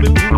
Boom, boom.